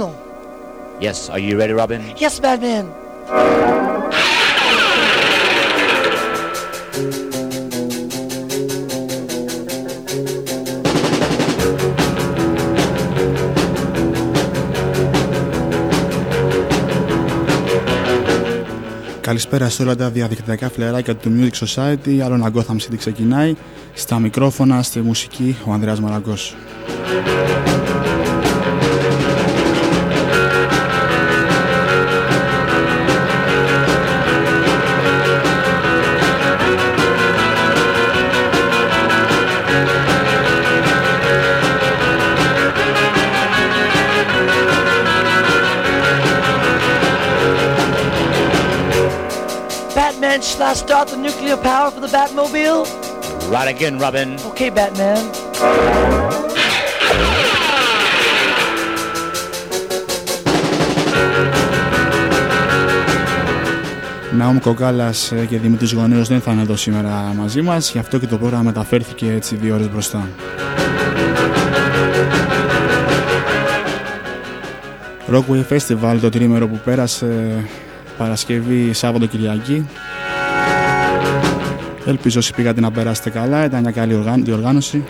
signal. Yes, are you ready, Robin? Yes, Batman. Καλησπέρα σε όλα τα διαδικτυακά φλεράκια του Music Society. Άλλο ένα Gotham City ξεκινάει. Στα μικρόφωνα, στη μουσική, ο Ανδρέας Μαραγκός. Shall I start the nuclear power for the Batmobile? Right again, Robin. Okay, Batman. Ναόμ Κοκάλας και Δημήτρης Γονέος δεν θα είναι εδώ σήμερα μαζί μας, γι' αυτό και το πρόγραμμα μεταφέρθηκε έτσι δύο ώρες μπροστά. Rockway Festival, το τρίμερο που πέρασε Παρασκευή, Σάββατο, Κυριακή. Ελπίζω όσοι πήγατε να περάσετε καλά, ήταν μια καλή διοργάνωση.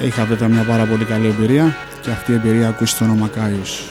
Είχα βέβαια μια πάρα πολύ καλή εμπειρία και αυτή η εμπειρία ακούσει το όνομα Κάιους.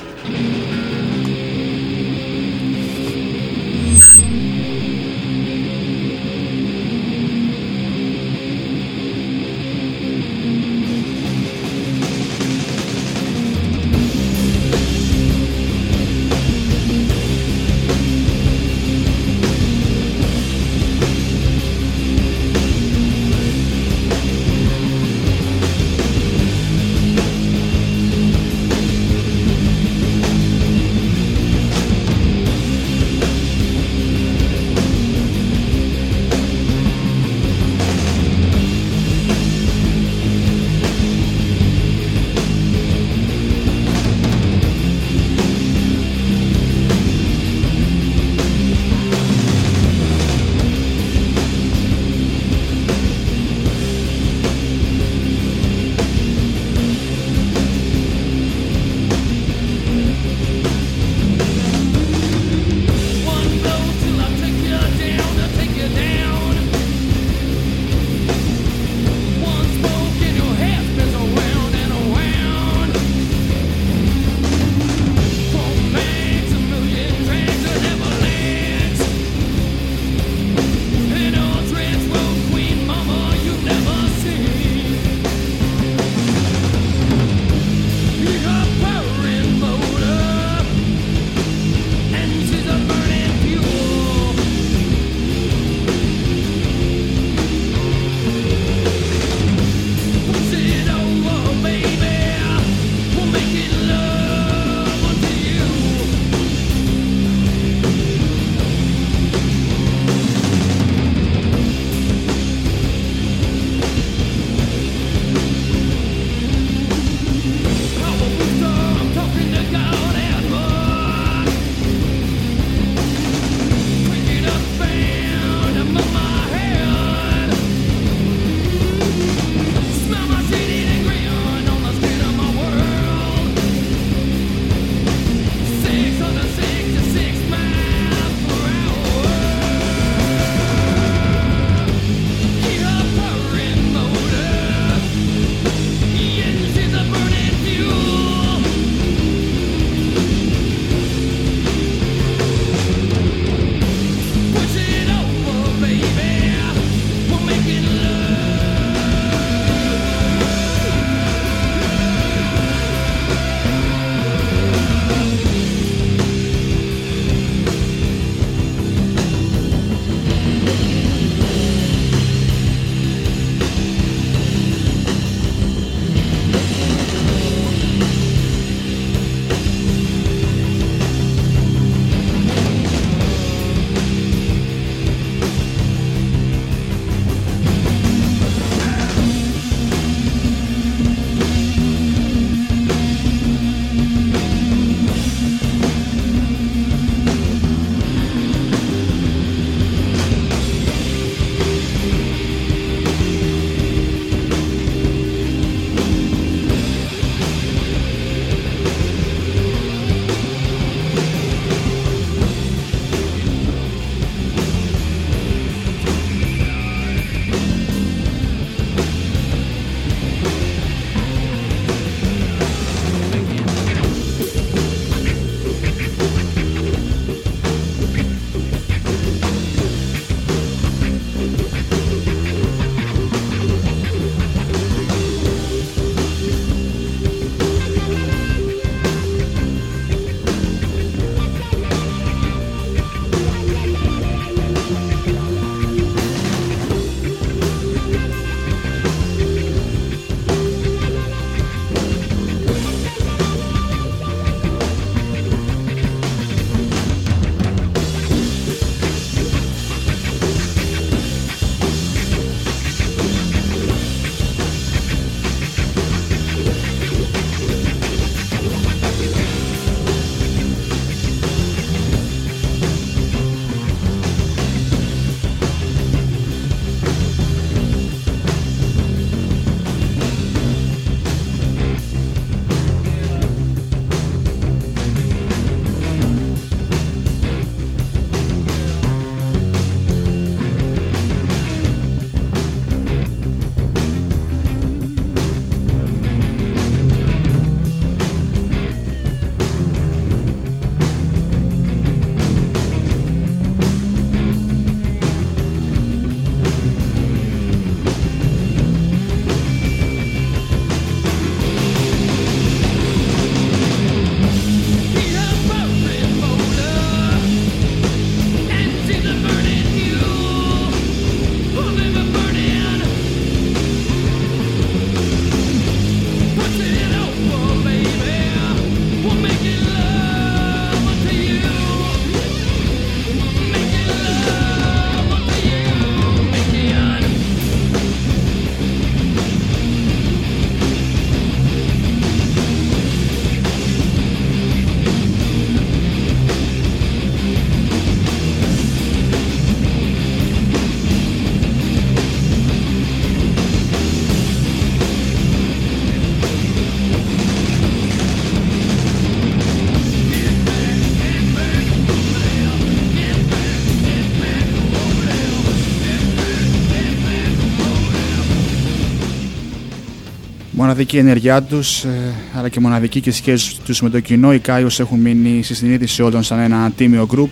Μοναδική ενέργειά τους ε, αλλά και μοναδική και σχέση τους με το κοινό οι Κάιους έχουν μείνει στη συνείδηση όλων σαν ένα τίμιο γκρουπ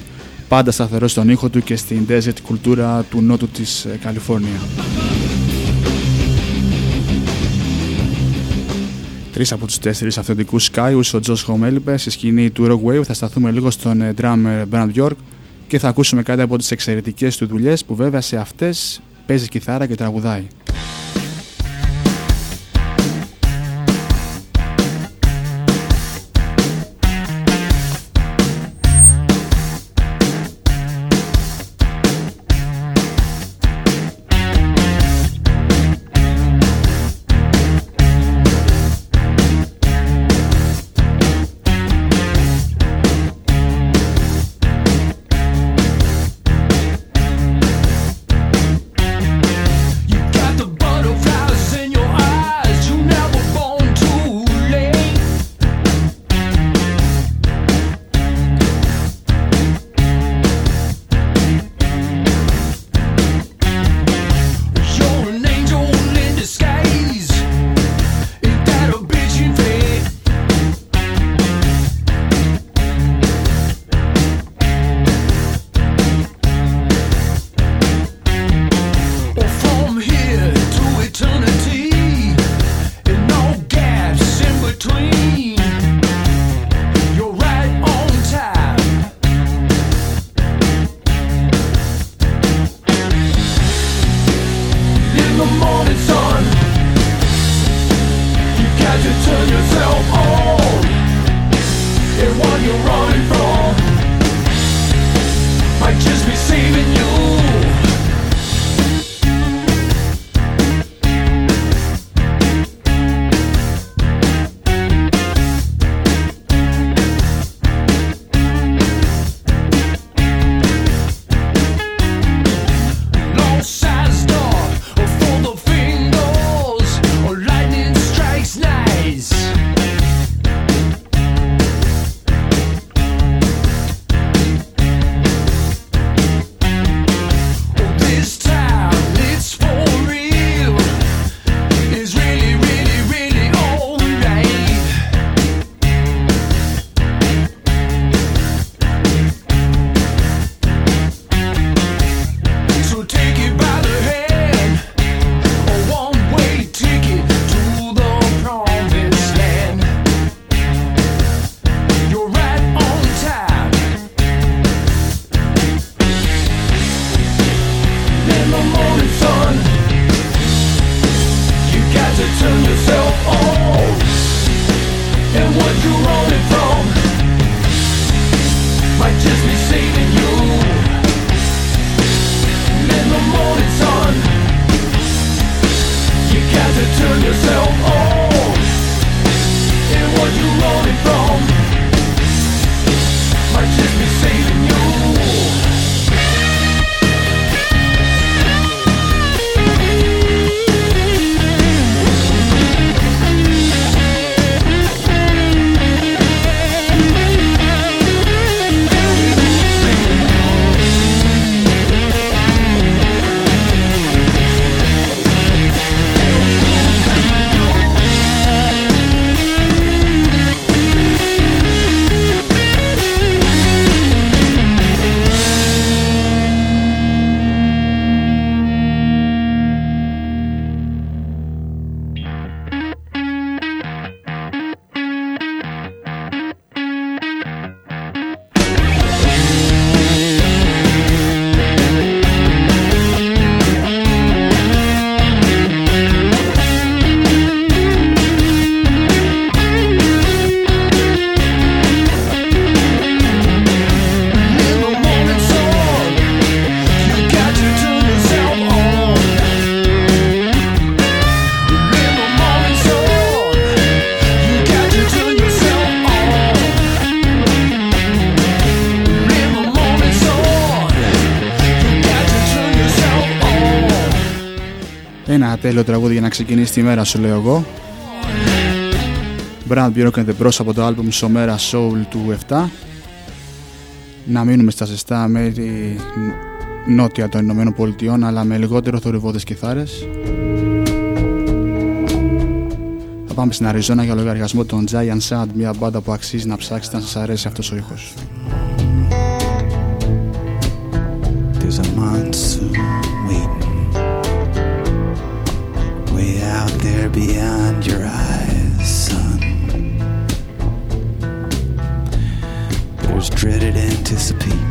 πάντα σταθερό στον ήχο του και στην desert κουλτούρα του νότου της ε, Καλιφόρνια. Τρεις από τους τέσσερις αυθεντικούς Κάιους, ο Τζος Χόμ έλειπε στη σκηνή του Rock Wave. Θα σταθούμε λίγο στον ε, drummer Brand York και θα ακούσουμε κάτι από τις εξαιρετικές του δουλειές που βέβαια σε αυτές παίζει κιθάρα και τραγουδάει. Ξεκινήσει τη μέρα σου λέω εγώ. Brand Bjork and the Bros από το άλμπουμ Σομέρα Soul του 7 να μείνουμε στα ζεστά μέρη νότια των Ηνωμένων Πολιτειών αλλά με λιγότερο θορυβόδες κιθάρες. Θα πάμε στην Αριζόνα για λογαριασμό των Giant Sound, μια μπάντα που αξίζει να ψάξετε αν σας αρέσει αυτός ο ήχος. Beyond your eyes, son. There's dreaded anticipating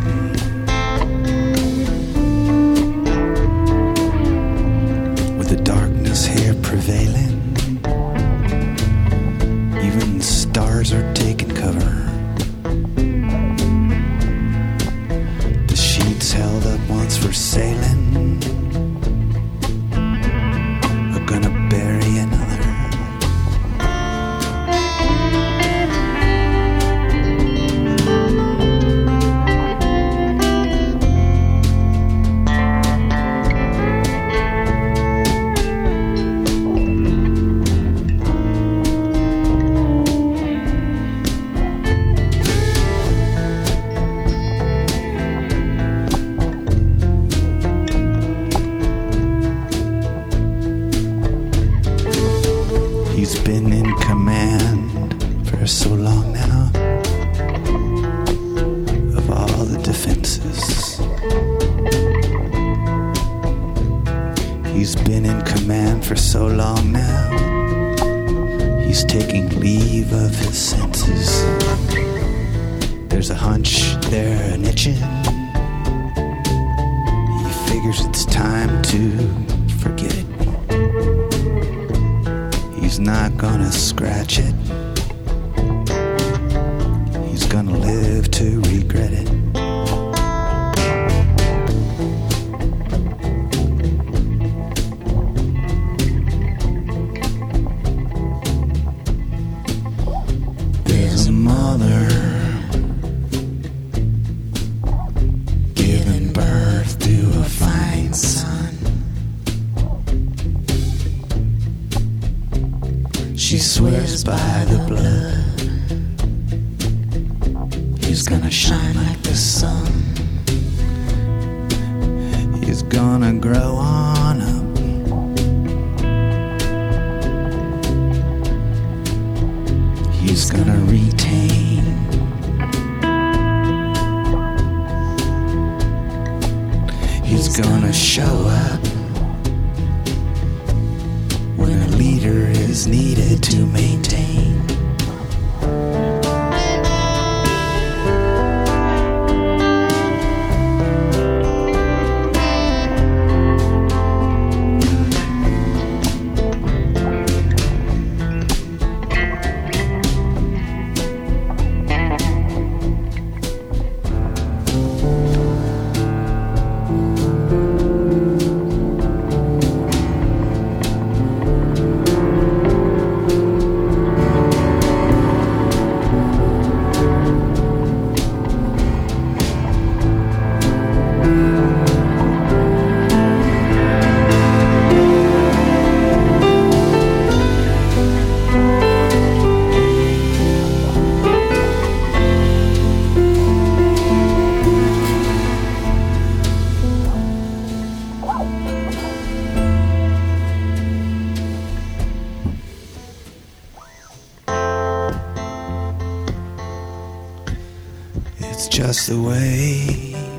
just the way.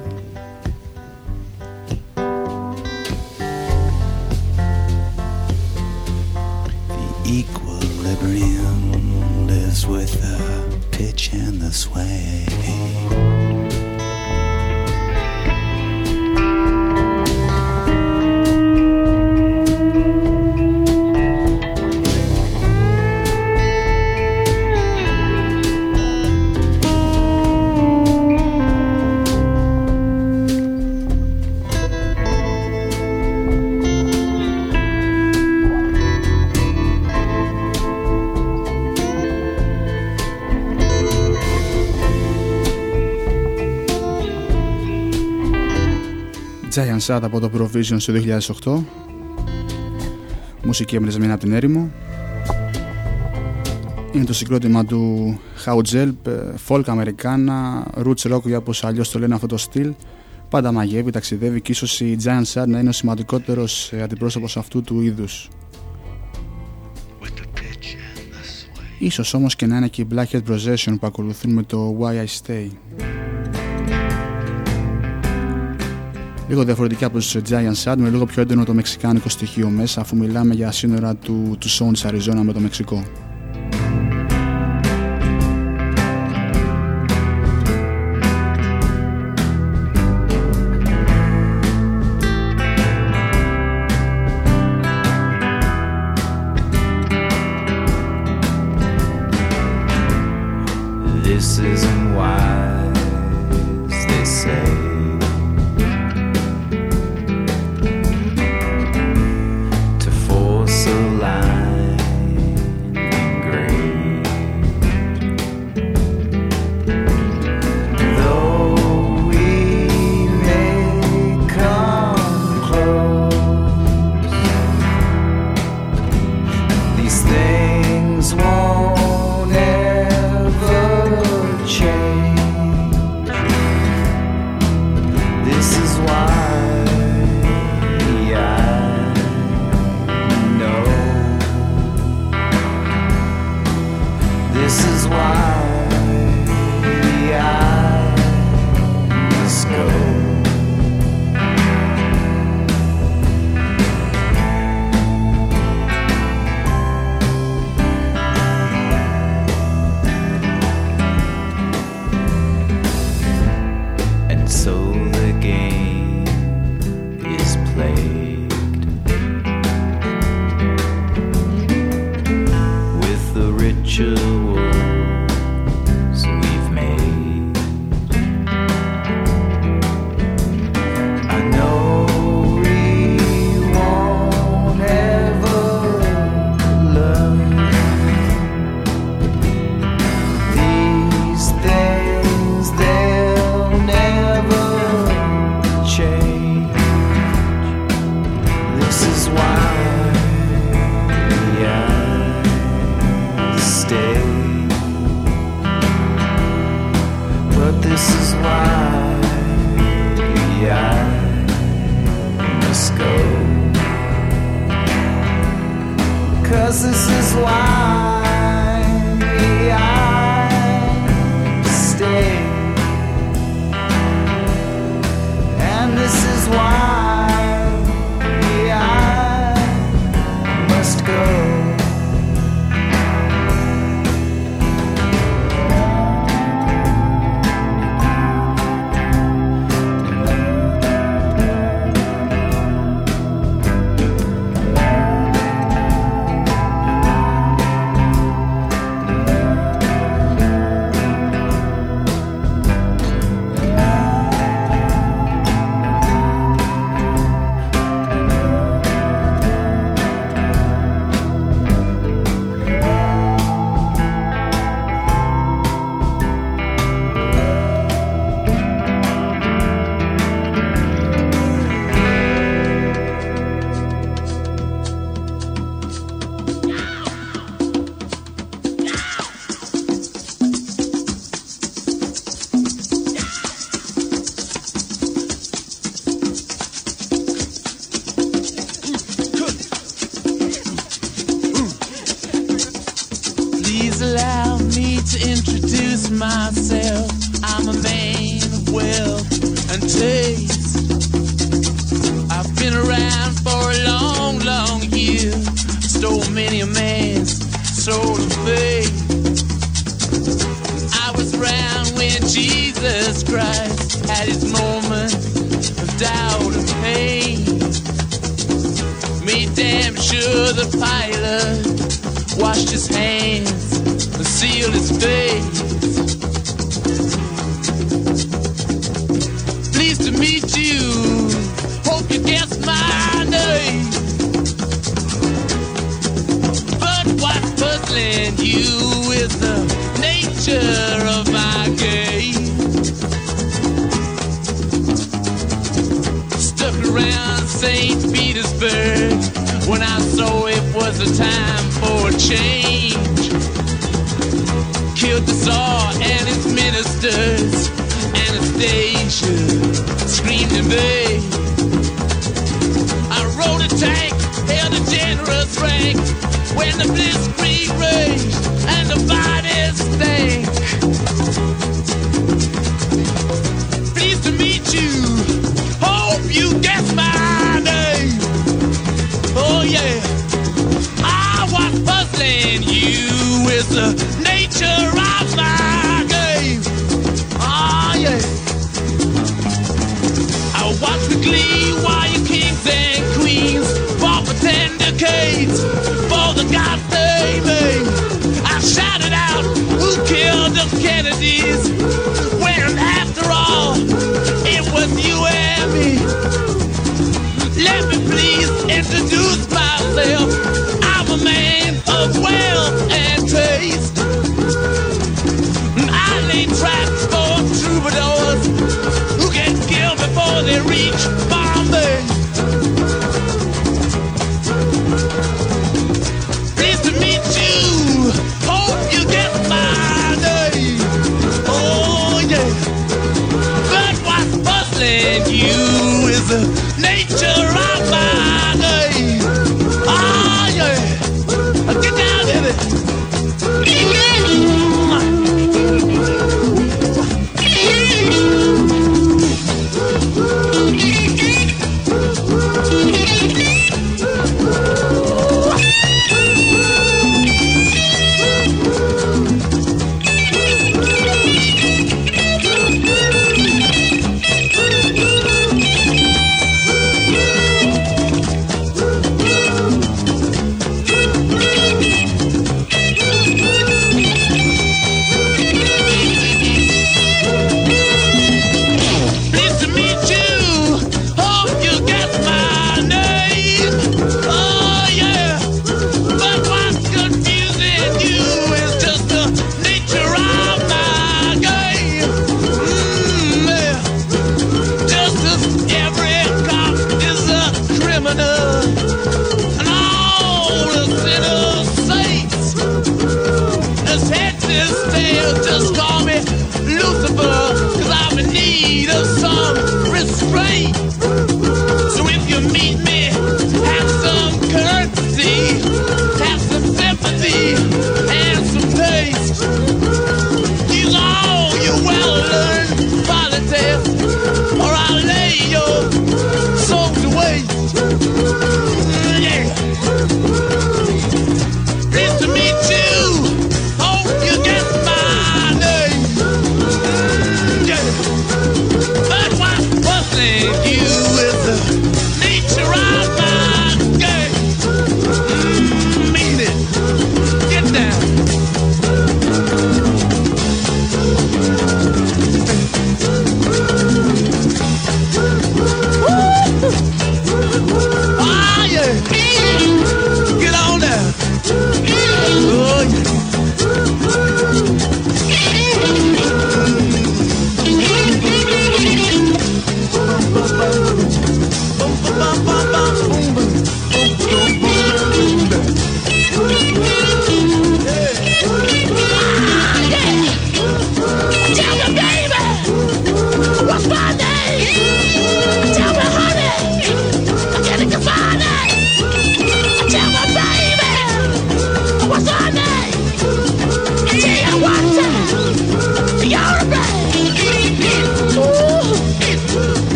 Giant Sad από το Provision στο 2008 Μουσική εμπνευσμένη από την έρημο. Είναι το συγκρότημα του How Jelp, folk αμερικάνα, roots rock για όπως αλλιώς το λένε αυτό το στυλ. Πάντα μαγεύει, ταξιδεύει και ίσως η Giant Sad να είναι ο σημαντικότερος αντιπρόσωπος αυτού του είδους. With the pitch and Ίσως όμως και να είναι και η Blackhead Procession που ακολουθούν με το Why I Stay. Λίγο διαφορετικά από τους Giant Sad με λίγο πιο έντονο το μεξικάνικο στοιχείο μέσα αφού μιλάμε για σύνορα του, του Σόν της Αριζόνα με το Μεξικό. cause this is why más. meet you. Hope you guess my name. But what's puzzling you is the nature of my game. Stuck around St. Petersburg when I saw it was a time for a change. Killed the Tsar and his ministers. Anastasia need to be. I rode a tank, held a generous rank when the blitzkrieg raged and the bodies stank. Pleased to meet you. Hope you guess my name. Oh yeah, I was puzzling you with the nature of my. barricades for the goddamn aim. I shouted out, who killed the Kennedys? When after all, it was you and me. Let me please introduce myself. I'm a man of wealth and taste. I lay traps for troubadours who can kill before they reach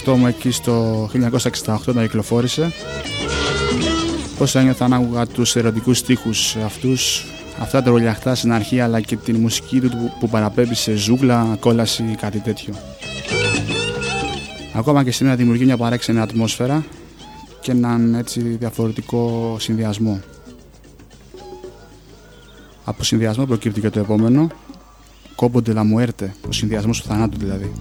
εαυτό μου εκεί στο 1968 όταν κυκλοφόρησε. Πώς ένιωθα ανάγωγα τους ερωτικούς στίχους αυτούς, αυτά τα ρολιαχτά στην αρχή αλλά και την μουσική του που παραπέμπει σε ζούγκλα, κόλαση, κάτι τέτοιο. Ακόμα και σήμερα δημιουργεί μια παράξενη ατμόσφαιρα και έναν έτσι διαφορετικό συνδυασμό. Από συνδυασμό προκύπτει και το επόμενο, κόμποντε λαμουέρτε, ο συνδυασμός του θανάτου δηλαδή.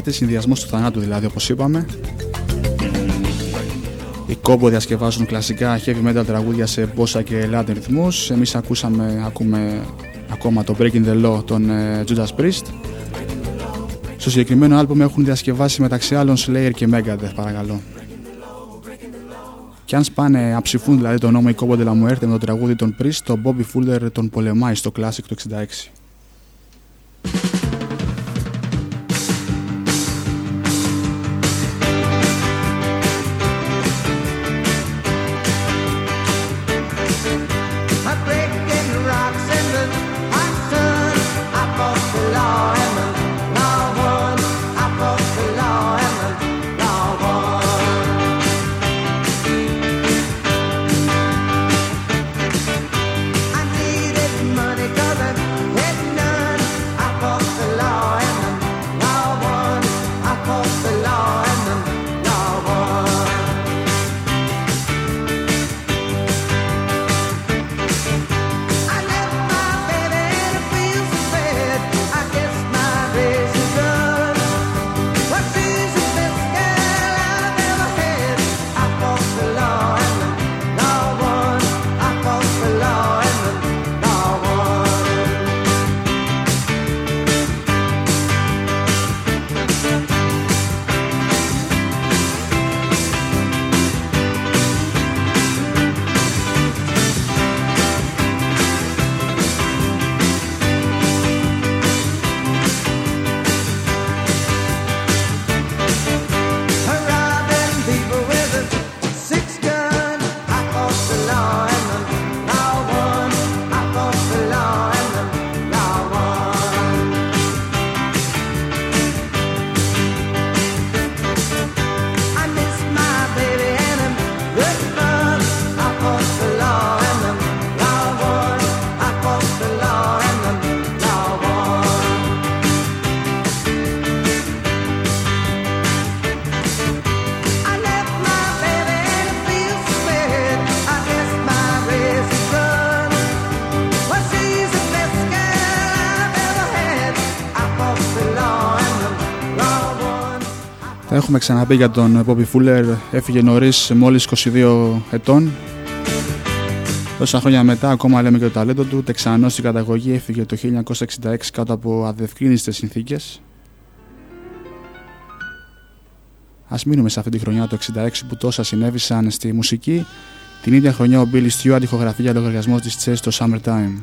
Τετάρτη, συνδυασμός του θανάτου δηλαδή όπως είπαμε. Οι κόμπο διασκευάζουν κλασικά heavy metal τραγούδια σε μπόσα και Latin ρυθμούς. Εμείς ακούσαμε, ακούμε ακόμα το Breaking the Law των ε, Judas Priest. Στο συγκεκριμένο άλμπουμ έχουν διασκευάσει μεταξύ άλλων Slayer και Megadeth παρακαλώ. Και αν σπάνε, αψηφούν δηλαδή τον νόμο η Κόμπο Τελαμουέρτε με το τραγούδι των Priest, τον Bobby Fuller τον πολεμάει στο Classic του 66. έχουμε ξαναπεί για τον Bobby Fuller. Έφυγε νωρίς μόλις 22 ετών. Τόσα χρόνια μετά ακόμα λέμε και το ταλέντο του. Τεξανός στην καταγωγή έφυγε το 1966 κάτω από αδευκίνηστες συνθήκες. Ας μείνουμε σε αυτή τη χρονιά το 66 που τόσα συνέβησαν στη μουσική. Την ίδια χρονιά ο Billy Stewart ηχογραφεί για λογαριασμό της Chess το Summertime.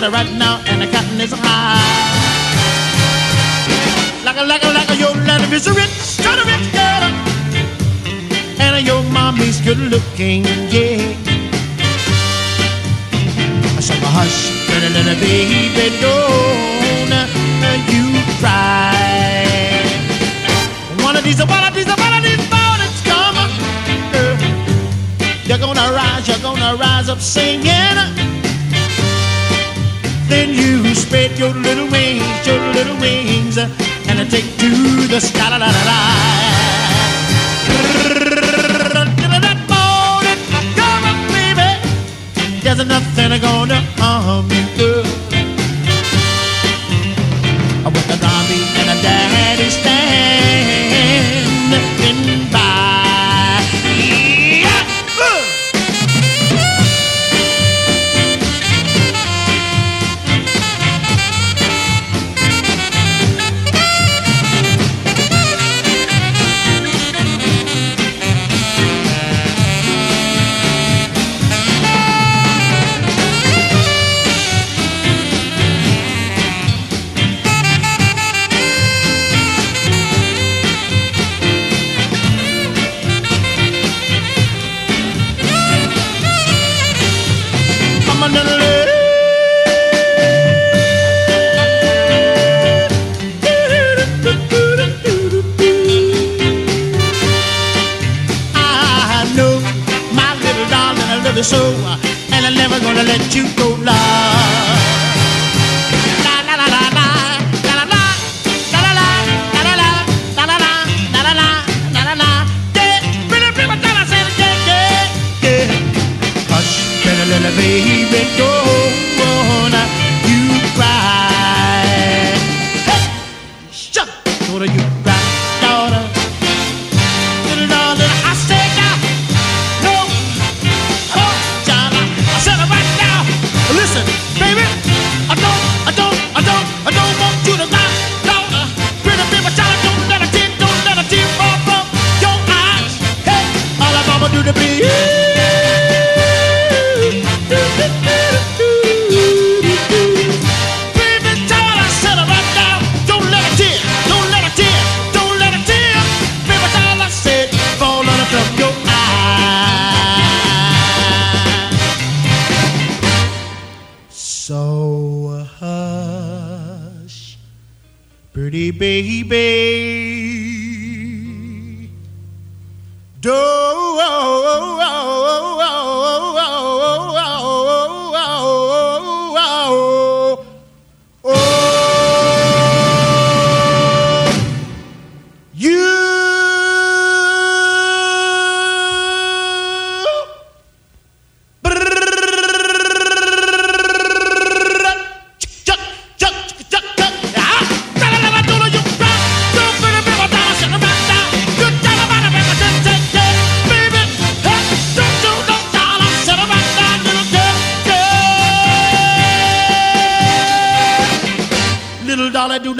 better right now, and the cotton is high. Like a, like a, like a, your daddy is a rich, got a rich girl. And your mommy's good looking, yeah. So hush, little, little baby, don't you cry. One of these, one of these, one of these mornings come. Uh, you're gonna rise, you're gonna rise up singing.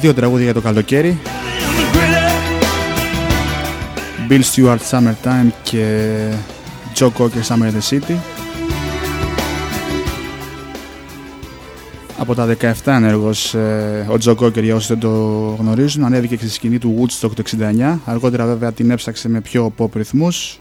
Δύο τραγούδια για το καλοκαίρι. Bill Stewart Summertime και Joe Cocker Summer in the City. Από τα 17 ενέργος ε, ο Joe Cocker για όσοι δεν το γνωρίζουν ανέβηκε και στη σκηνή του Woodstock το 69 αργότερα βέβαια την έψαξε με πιο pop ρυθμούς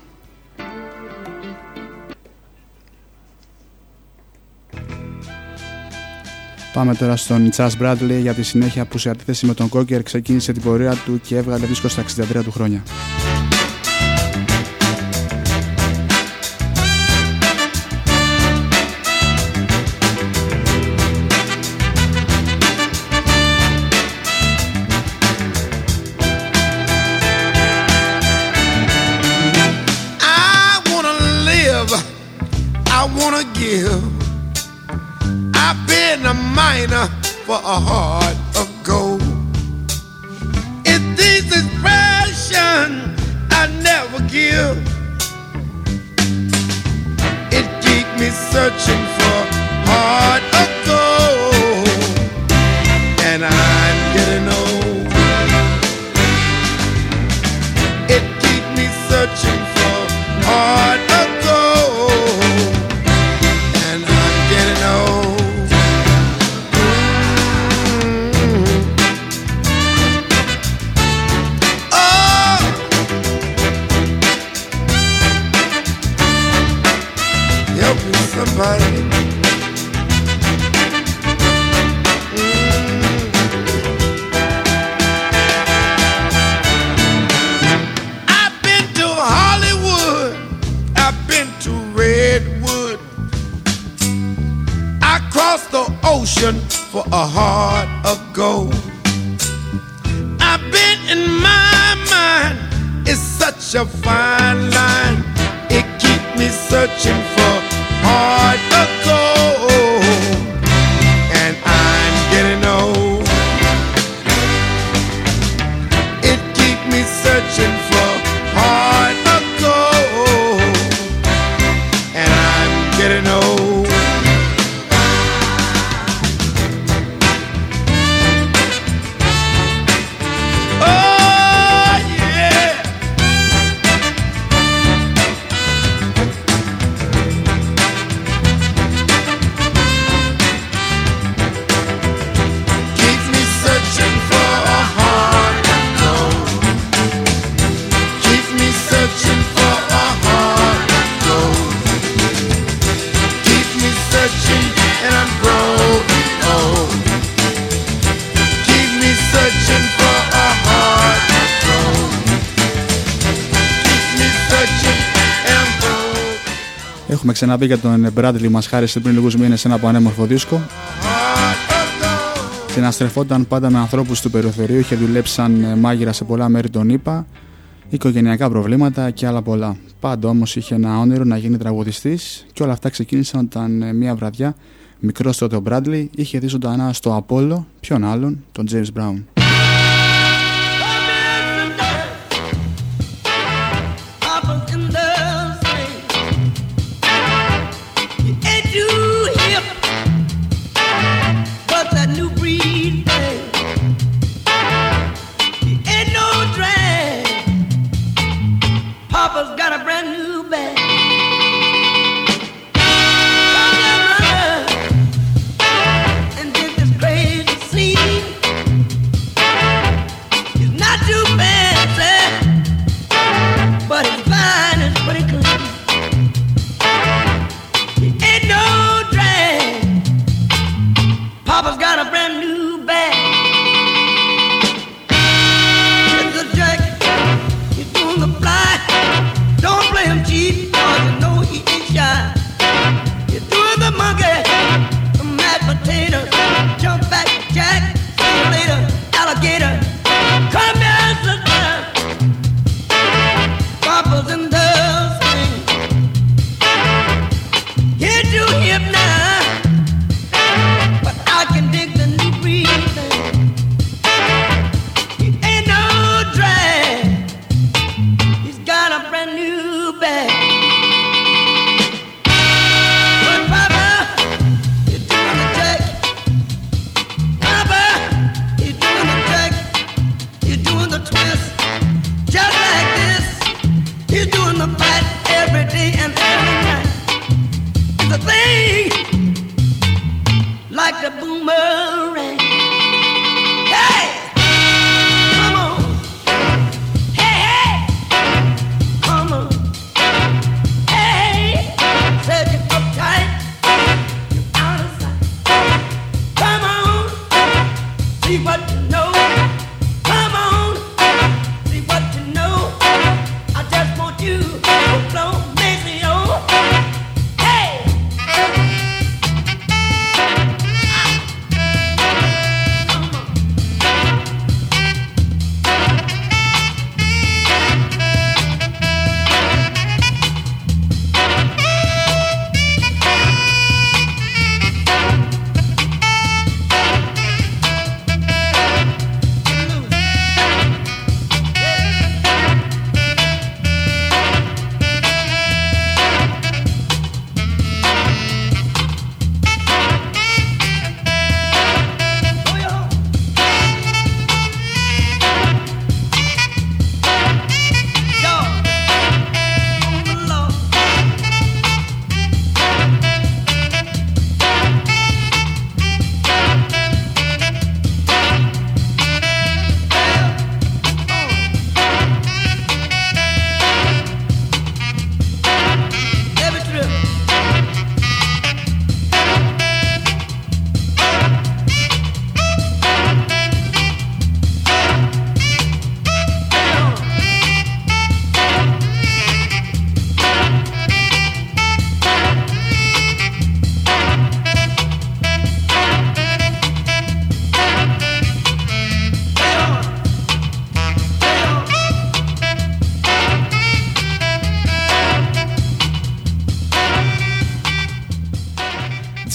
Πάμε τώρα στον Chas Bradley για τη συνέχεια που σε αντίθεση με τον Cocker ξεκίνησε την πορεία του και έβγαλε δίσκο στα 63 του χρόνια. For a heart ocean for a heart of gold. I've been in my mind. It's such a fine line. It keeps me searching for heart of gold. Ξαναπεί για τον Bradley μας χάρισε πριν λίγους μήνες ένα πανέμορφο δίσκο. Συναστρεφόταν πάντα με ανθρώπους του περιθωρίου, είχε δουλέψει σαν ε, μάγειρα σε πολλά μέρη των ΗΠΑ, οικογενειακά προβλήματα και άλλα πολλά. Πάντα όμως είχε ένα όνειρο να γίνει τραγουδιστής και όλα αυτά ξεκίνησαν όταν ε, μία βραδιά μικρός τότε ο Bradley είχε δει ζωντανά στο Απόλλω, ποιον άλλον, τον James Brown.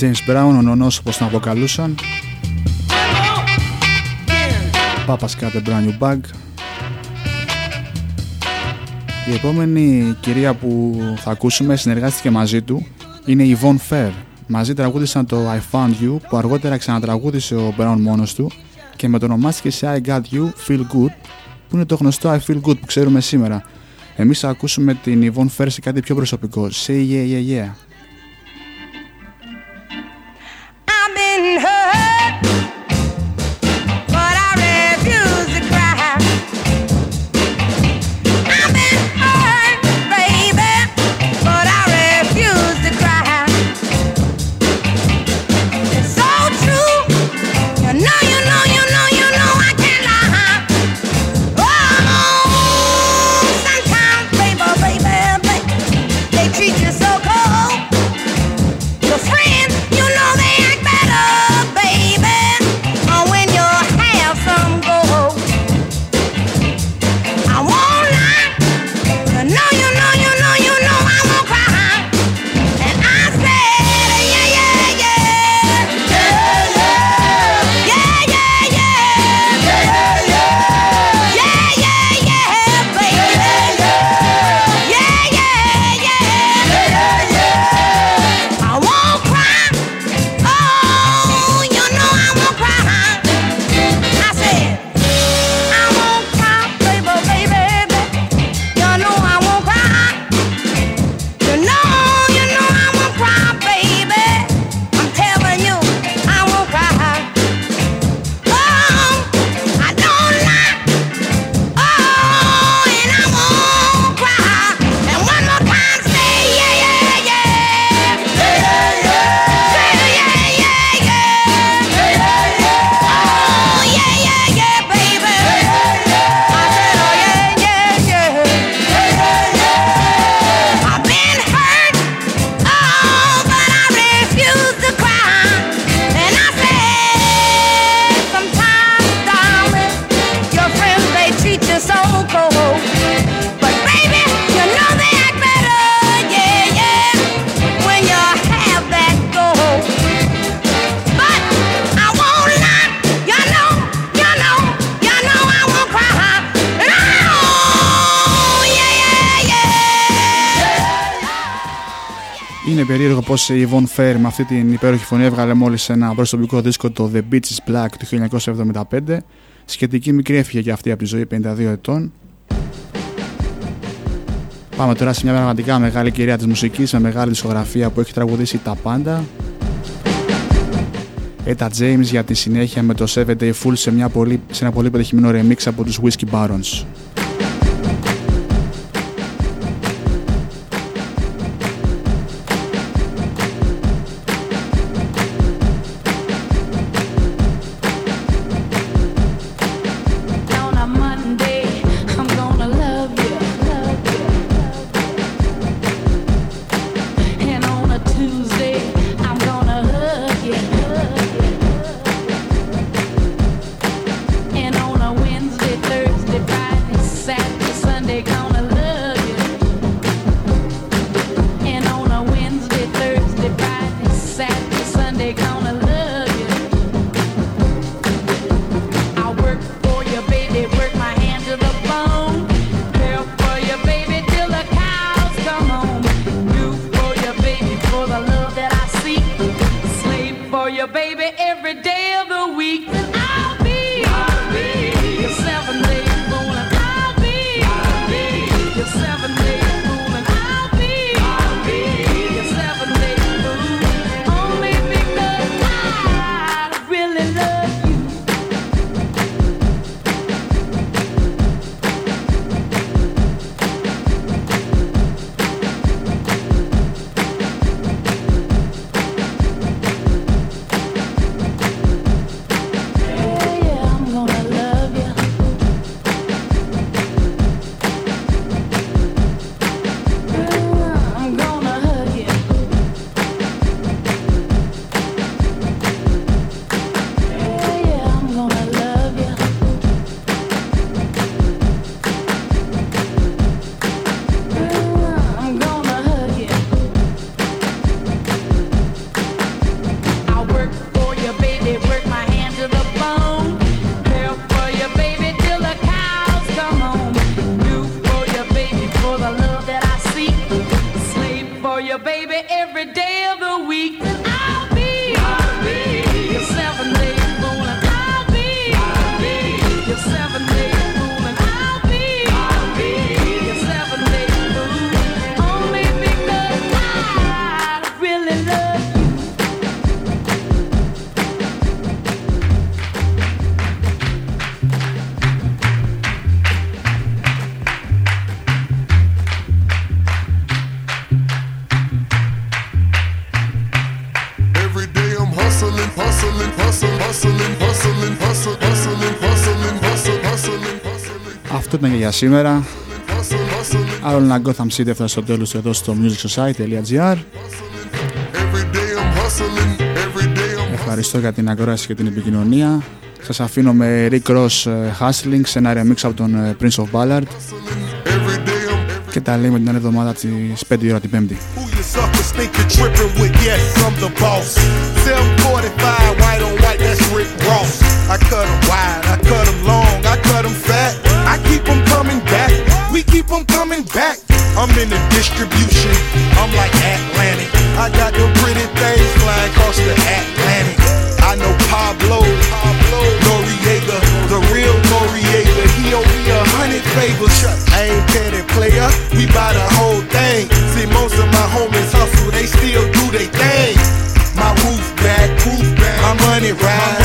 James Brown, ο νονός όπως τον αποκαλούσαν. Papa's got a brand new bag. Η επόμενη κυρία που θα ακούσουμε συνεργάστηκε μαζί του είναι η Yvonne Fair. Μαζί τραγούδισαν το I Found You που αργότερα ξανατραγούδισε ο Brown μόνος του και μετονομάστηκε σε I Got You Feel Good που είναι το γνωστό I Feel Good που ξέρουμε σήμερα. Εμείς θα ακούσουμε την Yvonne Fair σε κάτι πιο προσωπικό. Say yeah yeah yeah. Είναι περίεργο πως η Yvonne Fair με αυτή την υπέροχη φωνή έβγαλε μόλις ένα προσωπικό δίσκο το The Beach is Black του 1975. Σχετική μικρή έφυγε και αυτή από τη ζωή 52 ετών. Πάμε τώρα σε μια πραγματικά μεγάλη κυρία της μουσικής με μεγάλη δισκογραφία που έχει τραγουδήσει τα πάντα. Έτα James για τη συνέχεια με το 7 Day Full σε, μια πολύ, σε ένα πολύ πετυχημένο remix από τους Whiskey Barons. Slave for you, baby, every day of the week. Για σήμερα. hustling, hustling. Άλλο ένα Gotham City έφτασε στο τέλος του εδώ στο musicsociety.gr. Every day I'm hustling, every day I'm Ευχαριστώ για την ακρόαση και την επικοινωνία. Σας αφήνω με Rick Ross ε, Hustling σε ένα remix από τον ε, Prince of Ballard every day I'm και τα λέμε την άλλη εβδομάδα της 5 η ώρα την Πέμπτη. Who you suckers think you're tripping with? Yes, I'm the boss. 745, white on white, that's Rick Ross. I cut 'em wide, I cut 'em long, I cut 'em fat. Keep 'em coming back, we keep 'em coming back. I'm in the distribution, I'm like Atlantic. I got them pretty things flying across the Atlantic. I know Pablo, Pablo Noriega, the real Noriega. He owe me a hundred favors. I ain't petty player, we buy the whole thing. See, most of my homies hustle, they still do they thing. My roof back, roof back, my money ride.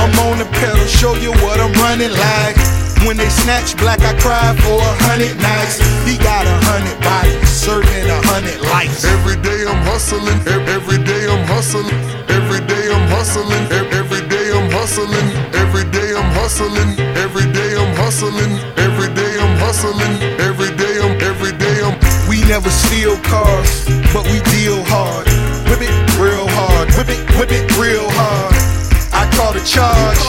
I'm on the pedal, show you what I'm running like. When they snatch black, I cry for a hundred nights. He got a hundred bodies, serving a hundred lives. Every day I'm hustling. Every day I'm hustling. Every day I'm hustling. Every day I'm hustling. Every day I'm hustling. Every day I'm hustling. Every day I'm hustling. Every day I'm. Every day I'm. We never steal cars, but we deal hard. Whip it real hard, whip it, whip it real hard. I call the charge,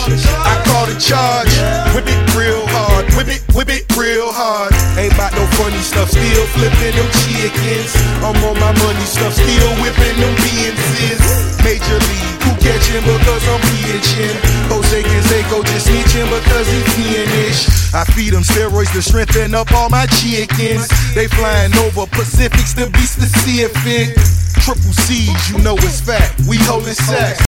I call the charge. Whip it real hard, whip it, whip it real hard. Ain't about no funny stuff, still flipping them chickens. I'm on my money stuff, still whipping them BNCs. Major league, who catching because I'm pitching? Jose Canseco just snitching because he fiendish. I feed them steroids to strengthen up all my chickens. They flying over Pacifics to be specific. triple C's, you know it's fact. We holding sacks.